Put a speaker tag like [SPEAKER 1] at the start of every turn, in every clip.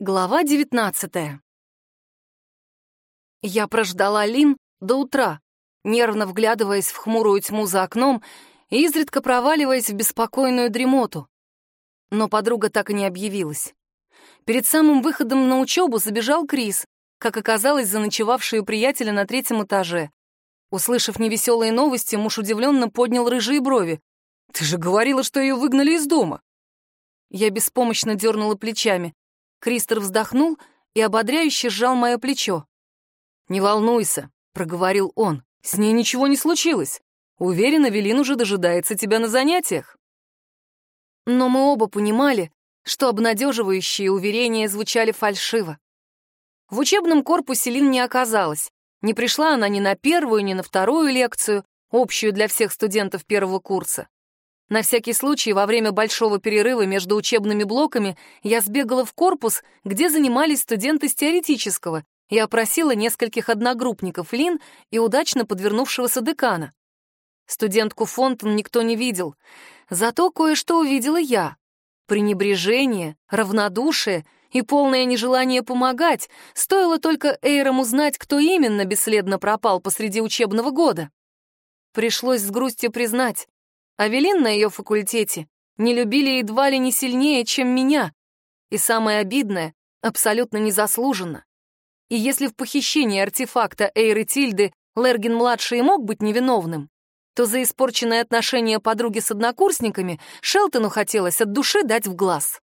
[SPEAKER 1] Глава девятнадцатая. Я прождала Лин до утра, нервно вглядываясь в хмурую тьму за окном и изредка проваливаясь в беспокойную дремоту. Но подруга так и не объявилась. Перед самым выходом на учебу забежал Крис, как оказалось, заночевавший у приятеля на третьем этаже. Услышав невеселые новости, муж удивленно поднял рыжие брови. «Ты же говорила, что ее выгнали из дома!» Я беспомощно дернула плечами. Кристер вздохнул и ободряюще сжал мое плечо. «Не волнуйся», — проговорил он, — «с ней ничего не случилось. Уверен, Авелин уже дожидается тебя на занятиях». Но мы оба понимали, что обнадеживающие уверения звучали фальшиво. В учебном корпусе Лин не оказалось. Не пришла она ни на первую, ни на вторую лекцию, общую для всех студентов первого курса. На всякий случай, во время большого перерыва между учебными блоками я сбегала в корпус, где занимались студенты с теоретического, и опросила нескольких одногруппников Лин и удачно подвернувшегося декана. Студентку Фонтон никто не видел, зато кое-что увидела я. Пренебрежение, равнодушие и полное нежелание помогать, стоило только Эйрам узнать, кто именно бесследно пропал посреди учебного года. Пришлось с грустью признать, Авелин на ее факультете не любили едва ли не сильнее, чем меня. И самое обидное — абсолютно незаслуженно. И если в похищении артефакта Эйры Тильды Лерген-младший мог быть невиновным, то за испорченное отношение подруги с однокурсниками Шелтону хотелось от души дать в глаз.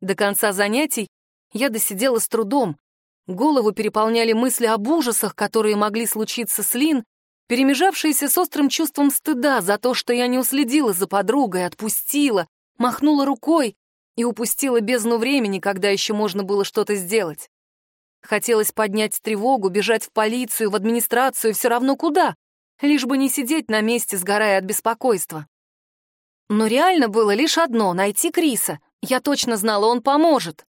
[SPEAKER 1] До конца занятий я досидела с трудом. Голову переполняли мысли об ужасах, которые могли случиться с Лин перемежавшиеся с острым чувством стыда за то, что я не уследила за подругой, отпустила, махнула рукой и упустила бездну времени, когда еще можно было что-то сделать. Хотелось поднять тревогу, бежать в полицию, в администрацию, все равно куда, лишь бы не сидеть на месте, сгорая от беспокойства. Но реально было лишь одно — найти Криса. Я точно знала, он поможет.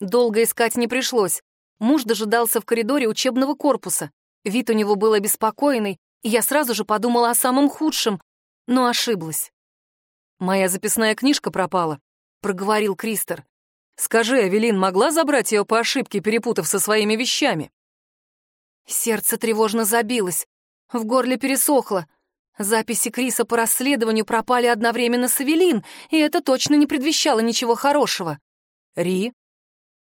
[SPEAKER 1] Долго искать не пришлось. Муж дожидался в коридоре учебного корпуса. Вид у него был обеспокоенный, и я сразу же подумала о самом худшем, но ошиблась. «Моя записная книжка пропала», — проговорил Кристер. «Скажи, Авелин могла забрать ее по ошибке, перепутав со своими вещами?» Сердце тревожно забилось, в горле пересохло. Записи Криса по расследованию пропали одновременно с Авелин, и это точно не предвещало ничего хорошего. «Ри?»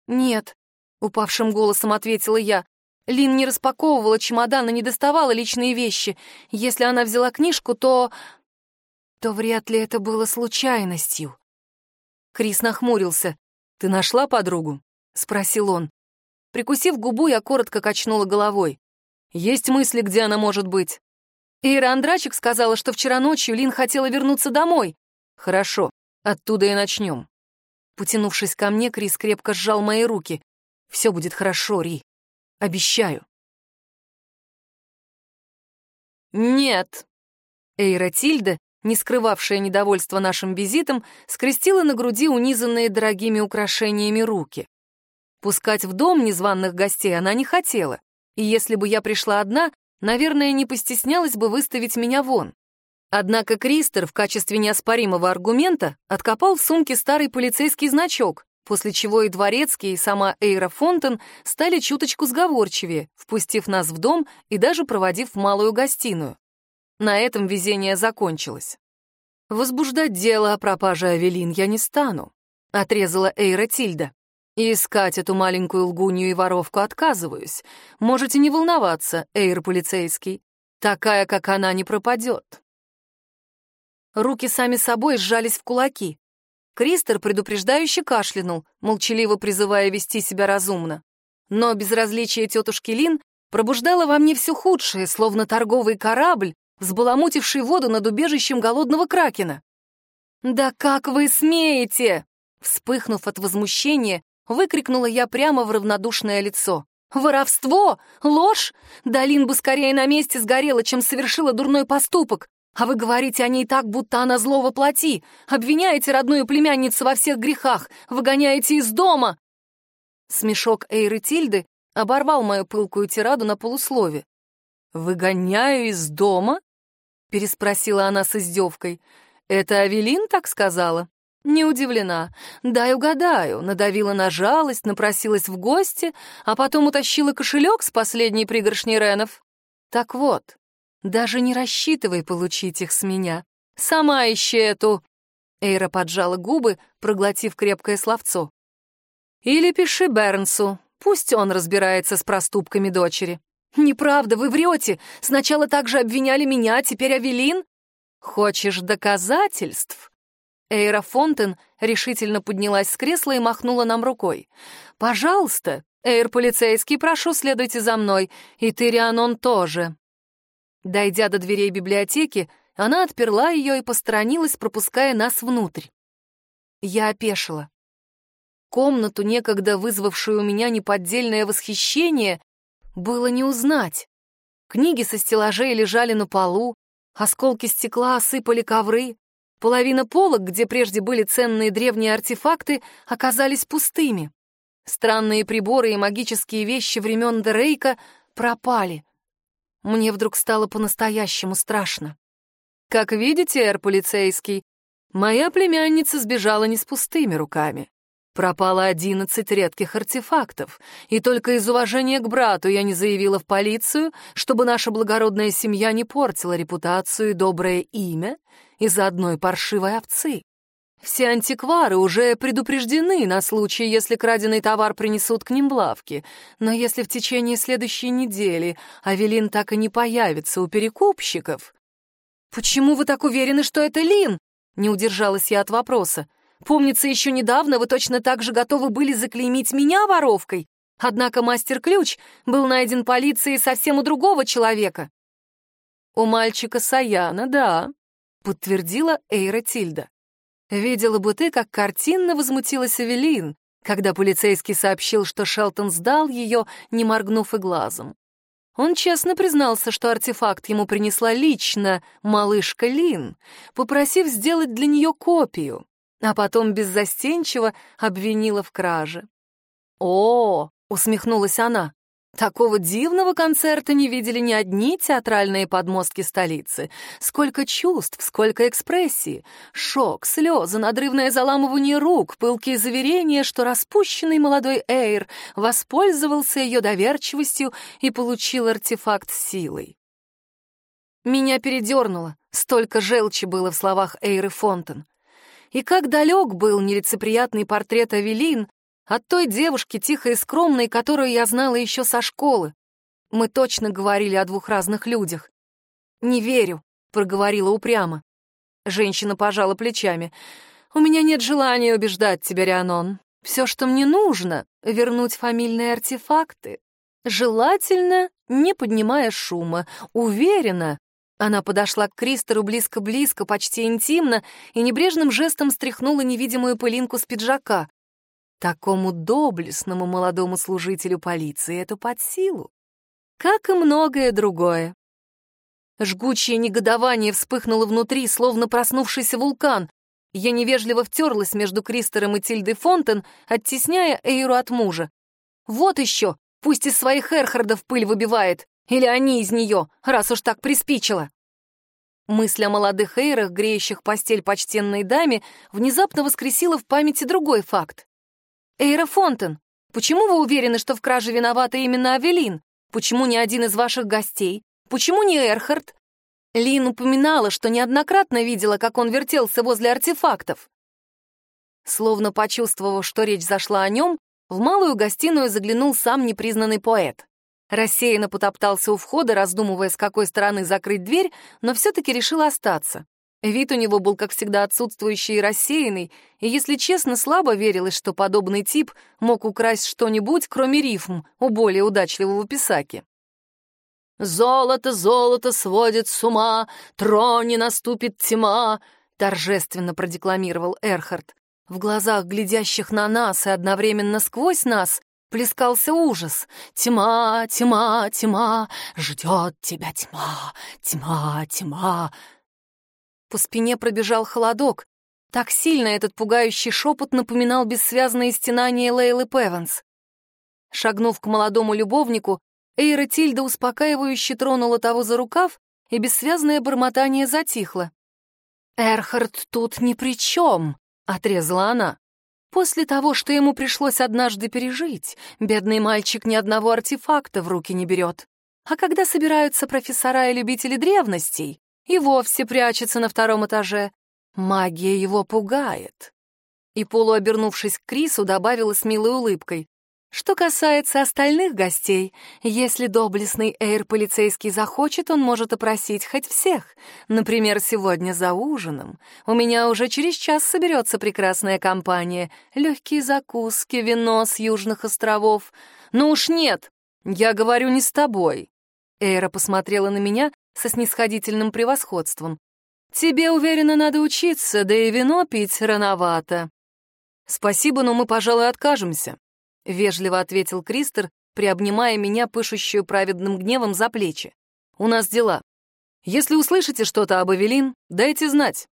[SPEAKER 1] «Нет», — упавшим голосом ответила я. Лин не распаковывала чемодан и не доставала личные вещи. Если она взяла книжку, то... то вряд ли это было случайностью. Крис нахмурился. «Ты нашла подругу?» — спросил он. Прикусив губу, я коротко качнула головой. «Есть мысли, где она может быть?» Ира Андрачик сказала, что вчера ночью Лин хотела вернуться домой. «Хорошо, оттуда и начнем». Потянувшись ко мне, Крис крепко сжал мои руки. «Все будет хорошо, Ри. Обещаю. Нет. Эйра Тильда, не скрывавшая недовольства нашим визитом, скрестила на груди унизанные дорогими украшениями руки. Пускать в дом незваных гостей она не хотела, и если бы я пришла одна, наверное, не постеснялась бы выставить меня вон. Однако Кристер в качестве неоспоримого аргумента откопал в сумке старый полицейский значок, после чего и Дворецкий, и сама Эйра Фонтен стали чуточку сговорчивее, впустив нас в дом и даже проводив в малую гостиную. На этом везение закончилось. «Возбуждать дело о пропаже Авелин я не стану», — отрезала Эйра Тильда. «И искать эту маленькую лгунью и воровку отказываюсь. Можете не волноваться, Эйр полицейский. Такая, как она, не пропадет». Руки сами собой сжались в кулаки. Кристер предупреждающе кашлянул, молчаливо призывая вести себя разумно. Но безразличие тетушки Лин пробуждало во мне все худшее, словно торговый корабль, взбаламутивший воду над убежищем голодного кракена. «Да как вы смеете!» Вспыхнув от возмущения, выкрикнула я прямо в равнодушное лицо. «Воровство! Ложь! Долин бы скорее на месте сгорела, чем совершила дурной поступок. А вы говорите о ней так, будто она зло воплоти, обвиняете родную племянницу во всех грехах, выгоняете из дома!» Смешок Эйры Тильды оборвал мою пылкую тираду на полуслове. «Выгоняю из дома?» — переспросила она с издевкой. «Это Авелин так сказала? Не удивлена. Дай угадаю, надавила на жалость, напросилась в гости, а потом утащила кошелек с последней пригоршней ренов. Так вот, даже не рассчитывай получить их с меня. Сама ищи эту... Эйра поджала губы, проглотив крепкое словцо. Или пиши Бернсу, пусть он разбирается с проступками дочери. Неправда, вы врете. Сначала также обвиняли меня, а теперь Авелин. Хочешь доказательств? Эйра Фонтен решительно поднялась с кресла и махнула нам рукой. «Пожалуйста, Эйр полицейский, прошу, следуйте за мной, и ты, Рианон, тоже». Дойдя до дверей библиотеки, она отперла ее и посторонилась, пропуская нас внутрь. Я опешила. Комнату, некогда вызвавшую у меня неподдельное восхищение, было не узнать. Книги со стеллажей лежали на полу, осколки стекла осыпали ковры, Половина полок, где прежде были ценные древние артефакты, оказались пустыми. Странные приборы и магические вещи времен Дерейка пропали. Мне вдруг стало по-настоящему страшно. Как видите, эр полицейский, моя племянница сбежала не с пустыми руками. Пропало одиннадцать редких артефактов, и только из уважения к брату я не заявила в полицию, чтобы наша благородная семья не портила репутацию и доброе имя из-за одной паршивой овцы. Все антиквары уже предупреждены на случай, если краденый товар принесут к ним в лавки. Но если в течение следующей недели Авелин так и не появится у перекупщиков... «Почему вы так уверены, что это Лин?» — не удержалась я от вопроса. Помнится, еще недавно вы точно так же готовы были заклеймить меня воровкой, однако мастер-ключ был найден полицией совсем у другого человека. У мальчика Саяна, да, подтвердила Эйра Тильда. Видела бы ты, как картинно возмутилась Эвелин, когда полицейский сообщил, что Шелтон сдал ее, не моргнув и глазом. Он честно признался, что артефакт ему принесла лично малышка Лин, попросив сделать для нее копию а потом беззастенчиво обвинила в краже. «О!» — усмехнулась она. Такого дивного концерта не видели ни одни театральные подмостки столицы. Сколько чувств, сколько экспрессии. Шок, слезы, надрывное заламывание рук, пылкие заверения, что распущенный молодой Эйр воспользовался ее доверчивостью и получил артефакт силой. Меня передернуло, столько желчи было в словах Эйры Фонтен. И как далек был нелицеприятный портрет Авелин от той девушки, тихой и скромной, которую я знала еще со школы. Мы точно говорили о двух разных людях. «Не верю», — проговорила упрямо. Женщина пожала плечами. «У меня нет желания убеждать тебя, Рианон. Все, что мне нужно — вернуть фамильные артефакты. Желательно, не поднимая шума. Уверена, она подошла к Кристору близко-близко, почти интимно, и небрежным жестом стряхнула невидимую пылинку с пиджака. Такому доблестному молодому служителю полиции это под силу. Как и многое другое. Жгучее негодование вспыхнуло внутри, словно проснувшийся вулкан. Я невежливо втерлась между Кристором и Тильдой Фонтен, оттесняя Эйру от мужа. «Вот еще! Пусть из своих Эрхардов пыль выбивает! Или они из нее, раз уж так приспичило. Мысль о молодых эйрах, греющих постель почтенной даме, внезапно воскресила в памяти другой факт. «Эйра Фонтен, почему вы уверены, что в краже виновата именно Авелин? Почему ни один из ваших гостей? Почему не Эрхард?» Лин упоминала, что неоднократно видела, как он вертелся возле артефактов. Словно почувствовав, что речь зашла о нем, в малую гостиную заглянул сам непризнанный поэт. Рассеянно потоптался у входа, раздумывая, с какой стороны закрыть дверь, но все-таки решил остаться. Вид у него был, как всегда, отсутствующий и рассеянный, и, если честно, слабо верилось, что подобный тип мог украсть что-нибудь, кроме рифм, у более удачливого писаки. «Золото, золото сводит с ума, троне наступит тьма», — торжественно продекламировал Эрхард. В глазах глядящих на нас и одновременно сквозь нас плескался ужас. «Тьма, тьма, тьма, ждет тебя тьма, тьма, тьма». По спине пробежал холодок. Так сильно этот пугающий шепот напоминал бессвязное стенание Лейлы Певанс. Шагнув к молодому любовнику, Эйра Тильда успокаивающе тронула того за рукав, и бессвязное бормотание затихло. «Эрхард тут ни при чем», — отрезала она. После того, что ему пришлось однажды пережить, бедный мальчик ни одного артефакта в руки не берет. А когда собираются профессора и любители древностей, и вовсе прячется на втором этаже. Магия его пугает. И, полуобернувшись к Крису, добавила с милой улыбкой. Что касается остальных гостей, если доблестный эйр-полицейский захочет, он может опросить хоть всех. Например, сегодня за ужином. У меня уже через час соберется прекрасная компания. Легкие закуски, вино с южных островов. Ну уж нет, я говорю не с тобой. Эйра посмотрела на меня со снисходительным превосходством. «Тебе, уверенно, надо учиться, да и вино пить рановато». «Спасибо, но мы, пожалуй, откажемся», — вежливо ответил Кристер, приобнимая меня, пышущую праведным гневом, за плечи. «У нас дела. Если услышите что-то об Эвелин, дайте знать».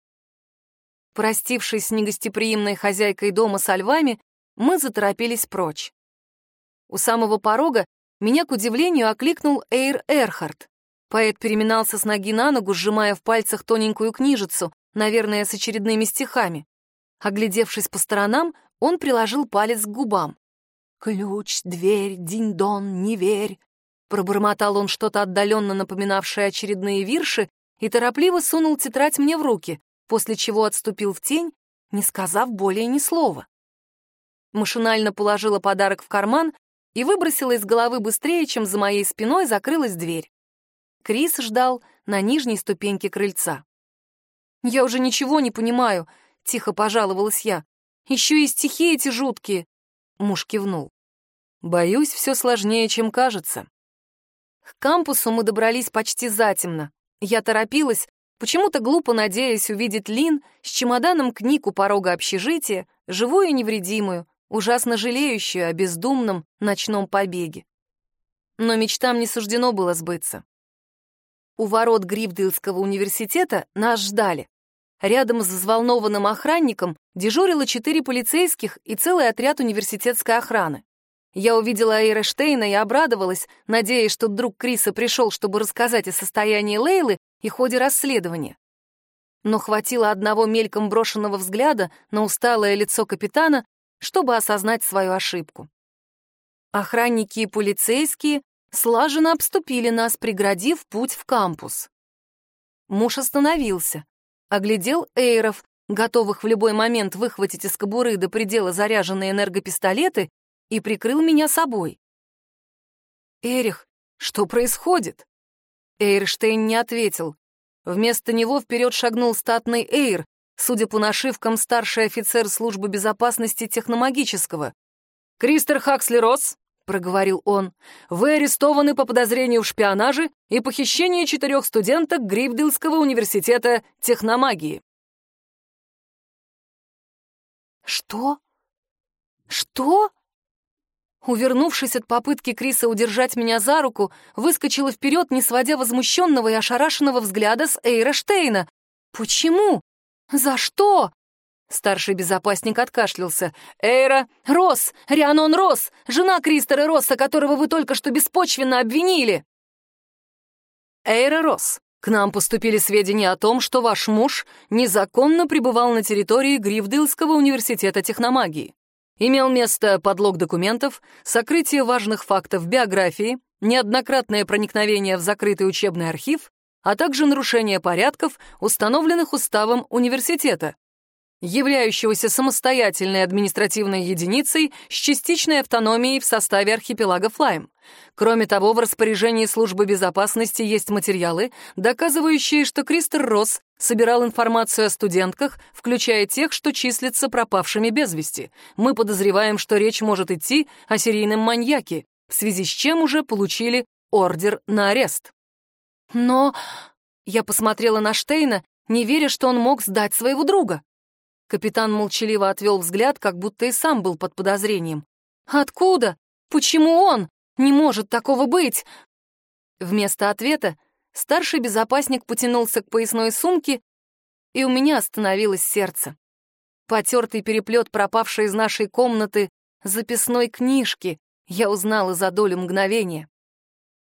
[SPEAKER 1] Простившись с негостеприимной хозяйкой дома со львами, мы заторопились прочь. У самого порога меня, к удивлению, окликнул Эйр Эрхард. Поэт переминался с ноги на ногу, сжимая в пальцах тоненькую книжицу, наверное, с очередными стихами. Оглядевшись по сторонам, он приложил палец к губам. «Ключ, дверь, динь-дон, не верь!» Пробормотал он что-то отдаленно напоминавшее очередные вирши и торопливо сунул тетрадь мне в руки, после чего отступил в тень, не сказав более ни слова. Машинально положила подарок в карман и выбросила из головы быстрее, чем за моей спиной закрылась дверь. Крис ждал на нижней ступеньке крыльца. «Я уже ничего не понимаю», — тихо пожаловалась я. «Еще и стихи эти жуткие. Муж кивнул. «Боюсь, все сложнее, чем кажется». К кампусу мы добрались почти затемно. Я торопилась, почему-то глупо надеясь увидеть Лин с чемоданом книг у порога общежития, живую и невредимую, ужасно жалеющую о бездумном ночном побеге. Но мечтам не суждено было сбыться. У ворот Грибдейлского университета нас ждали. Рядом с взволнованным охранником дежурило четыре полицейских и целый отряд университетской охраны. Я увидела Эйра Штейна и обрадовалась, надеясь, что друг Криса пришел, чтобы рассказать о состоянии Лейлы и ходе расследования. Но хватило одного мельком брошенного взгляда на усталое лицо капитана, чтобы осознать свою ошибку. Охранники и полицейские слаженно обступили нас, преградив путь в кампус. Муж остановился оглядел эйров, готовых в любой момент выхватить из кобуры до предела заряженные энергопистолеты, и прикрыл меня собой. «Эрих, что происходит?» Эйрштейн не ответил. Вместо него вперед шагнул статный Эйр, судя по нашивкам, старший офицер службы безопасности техномагического. «Кристер Хаксли Росс», — проговорил он, — «вы арестованы по подозрению в шпионаже и похищении четырех студенток Грифдилского университета техномагии». «Что? Что?» Увернувшись от попытки Криса удержать меня за руку, выскочила вперед, не сводя возмущенного и ошарашенного взгляда с Эйра Штейна. «Почему? За что?» Старший безопасник откашлялся. «Эйра! Росс! Рианон Росс! Жена Кристера Росса, которого вы только что беспочвенно обвинили!» «Эйра Росс, к нам поступили сведения о том, что ваш муж незаконно пребывал на территории Грифдылского университета техномагии. Имел место подлог документов, сокрытие важных фактов биографии, неоднократное проникновение в закрытый учебный архив, а также нарушение порядков, установленных уставом университета являющегося самостоятельной административной единицей с частичной автономией в составе архипелага Флайм. Кроме того, в распоряжении службы безопасности есть материалы, доказывающие, что Кристер Росс собирал информацию о студентках, включая тех, что числятся пропавшими без вести. Мы подозреваем, что речь может идти о серийном маньяке, в связи с чем уже получили ордер на арест. Но я посмотрела на Штейна, не веря, что он мог сдать своего друга. Капитан молчаливо отвел взгляд, как будто и сам был под подозрением. «Откуда? Почему он? Не может такого быть!» Вместо ответа старший безопасник потянулся к поясной сумке, и у меня остановилось сердце. Потертый переплет, пропавший из нашей комнаты, записной книжки, я узнала за долю мгновения.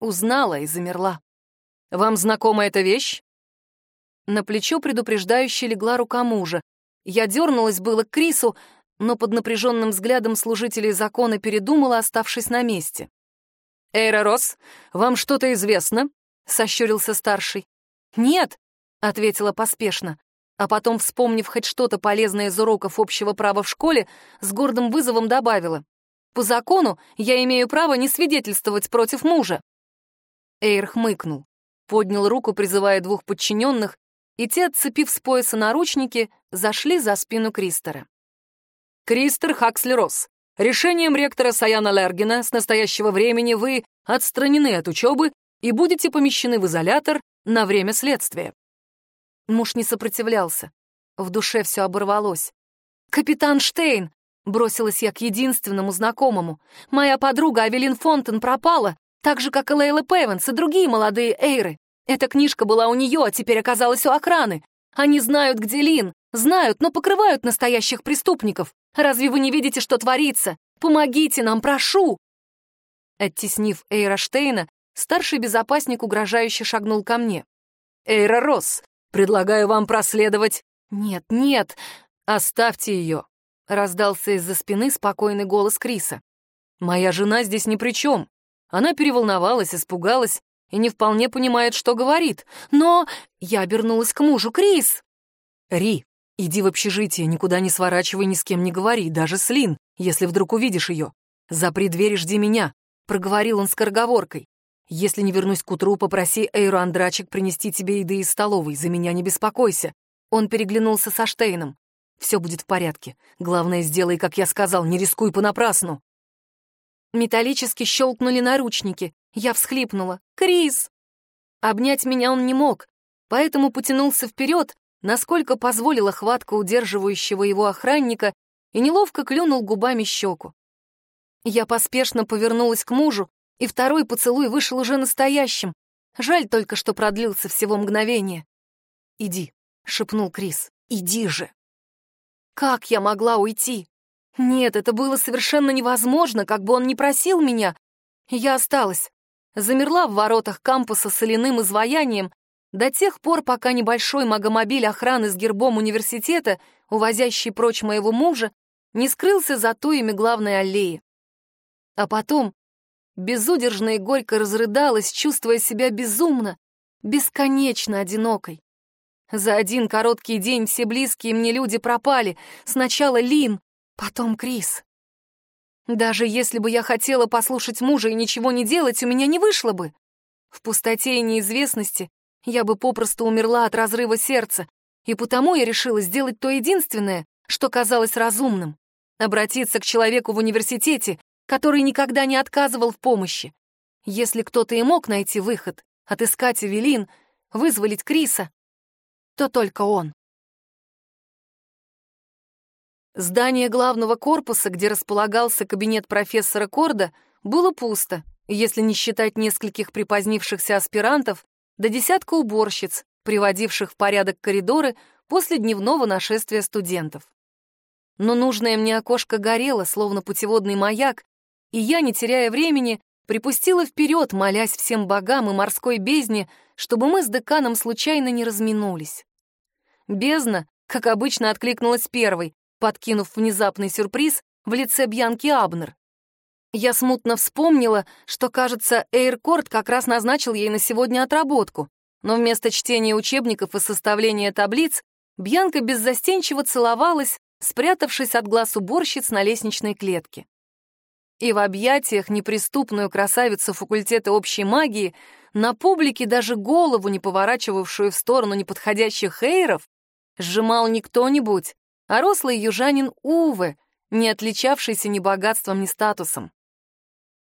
[SPEAKER 1] Узнала и замерла. «Вам знакома эта вещь?» На плечо предупреждающе легла рука мужа. Я дернулась было к Крису, но под напряженным взглядом служителей закона передумала, оставшись на месте. «Эйра Росс, вам что-то известно?» — сощурился старший. «Нет», — ответила поспешно, а потом, вспомнив хоть что-то полезное из уроков общего права в школе, с гордым вызовом добавила. «По закону я имею право не свидетельствовать против мужа». Эйр хмыкнул, поднял руку, призывая двух подчиненных, и те, отцепив с пояса наручники, зашли за спину Кристера. «Кристер Хакслерос, решением ректора Саяна Лергена с настоящего времени вы отстранены от учебы и будете помещены в изолятор на время следствия». Муж не сопротивлялся. В душе все оборвалось. «Капитан Штейн!» — бросилась я к единственному знакомому. «Моя подруга Авелин Фонтен пропала, так же, как и Лейла Пэвенс и другие молодые эйры. Эта книжка была у нее, а теперь оказалась у охраны. Они знают, где Лин, знают, но покрывают настоящих преступников. Разве вы не видите, что творится? Помогите нам, прошу!» Оттеснив Эйра Штейна, старший безопасник угрожающе шагнул ко мне. «Эйра Росс, предлагаю вам проследовать...» «Нет, нет, оставьте ее», — раздался из-за спины спокойный голос Криса. «Моя жена здесь ни при чем. Она переволновалась, испугалась и не вполне понимает, что говорит. Но я обернулась к мужу. «Крис!» «Ри, иди в общежитие, никуда не сворачивай, ни с кем не говори, даже с Лин, если вдруг увидишь ее. Запри дверь и жди меня», — проговорил он скороговоркой. «Если не вернусь к утру, попроси Эйру Андрачек принести тебе еды из столовой, за меня не беспокойся». Он переглянулся со Штейном. «Все будет в порядке. Главное, сделай, как я сказал, не рискуй понапрасну». Металлически щелкнули наручники. Я всхлипнула. «Крис!» Обнять меня он не мог, поэтому потянулся вперед, насколько позволила хватка удерживающего его охранника, и неловко клюнул губами щеку. Я поспешно повернулась к мужу, и второй поцелуй вышел уже настоящим. Жаль только, что продлился всего мгновение. «Иди», — шепнул Крис, — «иди же». Как я могла уйти? Нет, это было совершенно невозможно, как бы он ни просил меня. Я осталась. Замерла в воротах кампуса соляным изваянием, до тех пор, пока небольшой магомобиль охраны с гербом университета, увозящий прочь моего мужа, не скрылся за туями главной аллеи. А потом безудержно и горько разрыдалась, чувствуя себя безумно, бесконечно одинокой. За один короткий день все близкие мне люди пропали. Сначала Лин, потом Крис. Даже если бы я хотела послушать мужа и ничего не делать, у меня не вышло бы. В пустоте и неизвестности я бы попросту умерла от разрыва сердца, и потому я решила сделать то единственное, что казалось разумным — обратиться к человеку в университете, который никогда не отказывал в помощи. Если кто-то и мог найти выход, отыскать Эвелин, вызволить Криса, то только он. Здание главного корпуса, где располагался кабинет профессора Корда, было пусто, если не считать нескольких припозднившихся аспирантов до десятка уборщиц, приводивших в порядок коридоры после дневного нашествия студентов. Но нужное мне окошко горело, словно путеводный маяк, и я, не теряя времени, припустила вперед, молясь всем богам и морской бездне, чтобы мы с деканом случайно не разминулись. Бездна, как обычно, откликнулась первой, подкинув внезапный сюрприз в лице Бьянки Абнер. Я смутно вспомнила, что, кажется, Эйркорд как раз назначил ей на сегодня отработку, но вместо чтения учебников и составления таблиц Бьянка беззастенчиво целовалась, спрятавшись от глаз уборщиц на лестничной клетке. И в объятиях неприступную красавицу факультета общей магии на публике даже голову, не поворачивавшую в сторону неподходящих эйров, сжимал не кто-нибудь, а рослый южанин Уве, не отличавшийся ни богатством, ни статусом.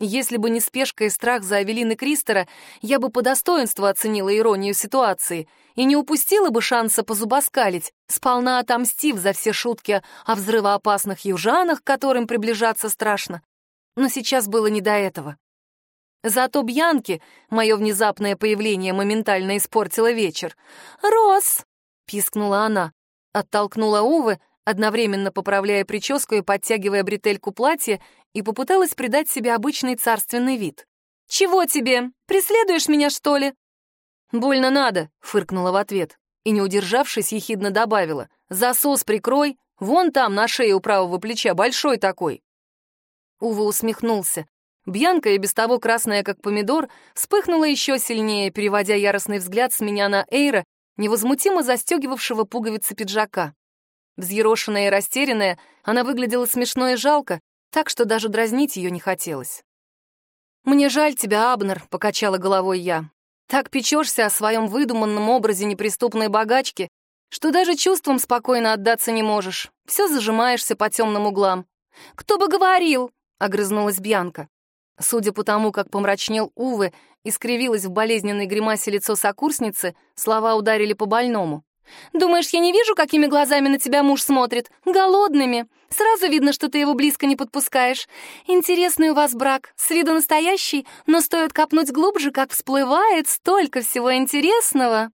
[SPEAKER 1] Если бы не спешка и страх за Авелины Кристера, я бы по достоинству оценила иронию ситуации и не упустила бы шанса позубоскалить, сполна отомстив за все шутки о взрывоопасных южанах, которым приближаться страшно. Но сейчас было не до этого. Зато Бьянке мое внезапное появление моментально испортило вечер. «Рос!» — пискнула она, оттолкнула Увы, одновременно поправляя прическу и подтягивая бретельку платья, и попыталась придать себе обычный царственный вид. «Чего тебе? Преследуешь меня, что ли?» «Больно надо», — фыркнула в ответ, и, не удержавшись, ехидно добавила. Засос прикрой, вон там, на шее у правого плеча, большой такой». Ува усмехнулся. Бьянка, и без того красная, как помидор, вспыхнула еще сильнее, переводя яростный взгляд с меня на Эйра, невозмутимо застегивавшего пуговицы пиджака. Взъерошенная и растерянная, она выглядела смешно и жалко, так что даже дразнить ее не хотелось. «Мне жаль тебя, Абнер», — покачала головой я. «Так печешься о своем выдуманном образе неприступной богачки, что даже чувством спокойно отдаться не можешь. Все зажимаешься по темным углам». «Кто бы говорил?» — огрызнулась Бьянка. Судя по тому, как помрачнел Увы и скривилось в болезненной гримасе лицо сокурсницы, слова ударили по больному. «Думаешь, я не вижу, какими глазами на тебя муж смотрит? Голодными. Сразу видно, что ты его близко не подпускаешь. Интересный у вас брак, с виду настоящий, но стоит копнуть глубже, как всплывает столько всего интересного».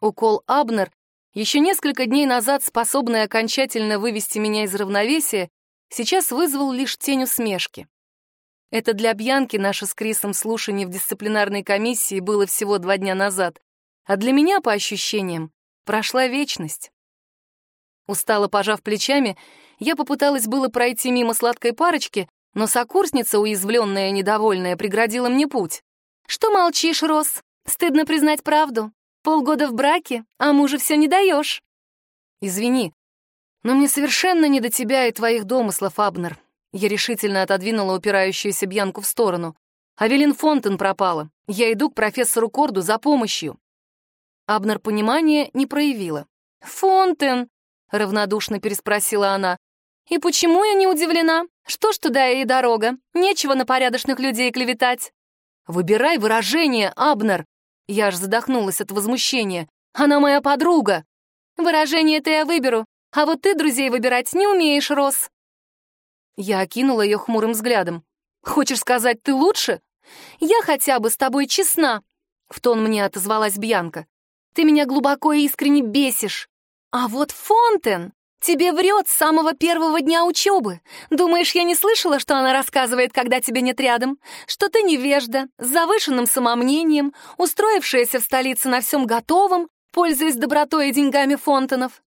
[SPEAKER 1] Укол Абнер, еще несколько дней назад способный окончательно вывести меня из равновесия, сейчас вызвал лишь тень усмешки. Это для Бьянки наше с Крисом слушание в дисциплинарной комиссии было всего два дня назад, а для меня, по ощущениям, прошла вечность. Устало пожав плечами, я попыталась было пройти мимо сладкой парочки, но сокурсница, уязвленная и недовольная, преградила мне путь. «Что молчишь, Рос? Стыдно признать правду. Полгода в браке, а мужа все не даешь». «Извини, но мне совершенно не до тебя и твоих домыслов, Абнер. Я решительно отодвинула упирающуюся Бьянку в сторону. «Авелин Фонтен пропала. Я иду к профессору Корду за помощью». Абнер понимания не проявила. «Фонтен?» — равнодушно переспросила она. «И почему я не удивлена? Что ж туда и дорога? Нечего на порядочных людей клеветать». «Выбирай выражение, Абнер!» Я аж задохнулась от возмущения. «Она моя подруга!» «Выражение-то я выберу, а вот ты друзей выбирать не умеешь, Рос!» Я окинула ее хмурым взглядом. «Хочешь сказать, ты лучше? Я хотя бы с тобой честна!» В тон мне отозвалась Бьянка. «Ты меня глубоко и искренне бесишь. А вот Фонтен тебе врет с самого первого дня учебы. Думаешь, я не слышала, что она рассказывает, когда тебя нет рядом? Что ты невежда, с завышенным самомнением, устроившаяся в столице на всем готовом, пользуясь добротой и деньгами Фонтенов.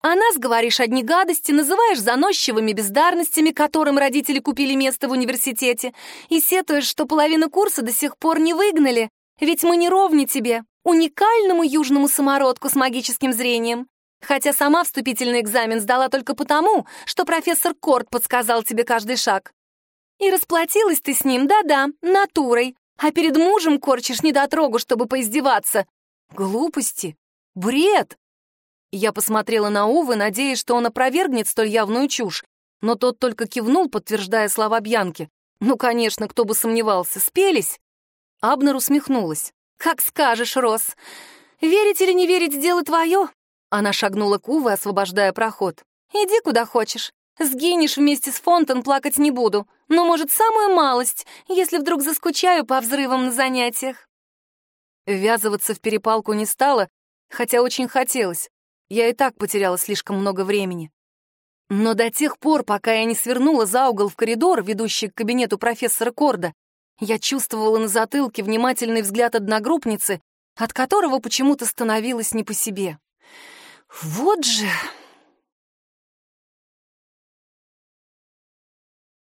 [SPEAKER 1] А нас, говоришь, одни гадости, называешь заносчивыми бездарностями, которым родители купили место в университете, и сетуешь, что половину курса до сих пор не выгнали, ведь мы не ровни тебе, уникальному южному самородку с магическим зрением. Хотя сама вступительный экзамен сдала только потому, что профессор Корт подсказал тебе каждый шаг. И расплатилась ты с ним, да-да, натурой, а перед мужем корчишь недотрогу, чтобы поиздеваться. Глупости, бред, я посмотрела на Увы, надеясь, что он опровергнет столь явную чушь, но тот только кивнул, подтверждая слова Бьянки. «Ну, конечно, кто бы сомневался, спелись?» Абнер усмехнулась. «Как скажешь, Рос. Верить или не верить — дело твое». Она шагнула к Увы, освобождая проход. «Иди куда хочешь. Сгинешь вместе с Фонтон, плакать не буду. Но, может, самую малость, если вдруг заскучаю по взрывам на занятиях». Ввязываться в перепалку не стало, хотя очень хотелось. Я и так потеряла слишком много времени. Но до тех пор, пока я не свернула за угол в коридор, ведущий к кабинету профессора Корда, я чувствовала на затылке внимательный взгляд одногруппницы, от которого почему-то становилось не по себе. Вот же...